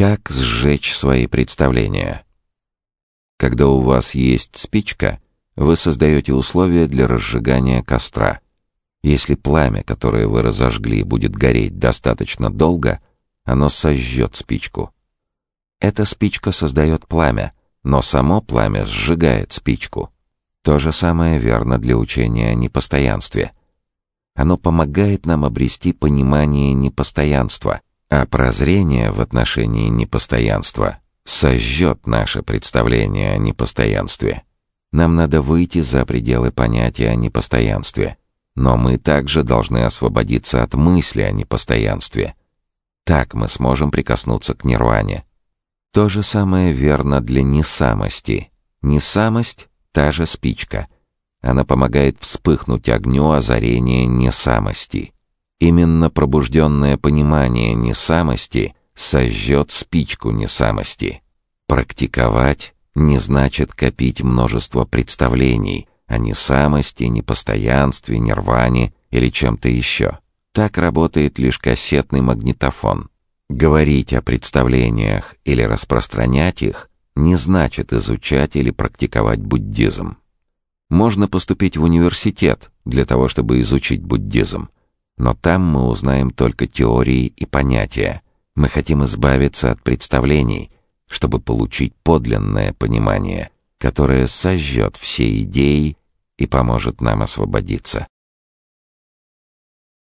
Как сжечь свои представления? Когда у вас есть спичка, вы создаете условия для разжигания костра. Если пламя, которое вы разожгли, будет гореть достаточно долго, оно сожжет спичку. Эта спичка создает пламя, но само пламя сжигает спичку. То же самое верно для учения о непостоянстве. Оно помогает нам обрести понимание непостоянства, а прозрение в отношении непостоянства сожжет наше представление о непостоянстве. Нам надо выйти за пределы понятия о непостоянстве. Но мы также должны освободиться от мысли о непостоянстве. Так мы сможем прикоснуться к нирване. То же самое верно для несамости. Несамость — та же спичка. Она помогает вспыхнуть огню озарения несамости. Именно пробужденное понимание несамости сожжет спичку несамости. Практиковать не значит копить множество представлений о несамости, непостоянстве, нирване или чем-то еще. Так работает лишь кассетный магнитофон. Говорить о представлениях или распространять их не значит изучать или практиковать буддизм. Можно поступить в университет для того, чтобы изучить буддизм, но там мы узнаем только теории и понятия. Мы хотим избавиться от представлений, чтобы получить подлинное понимание, которое сожжет все идеи и поможет нам освободиться.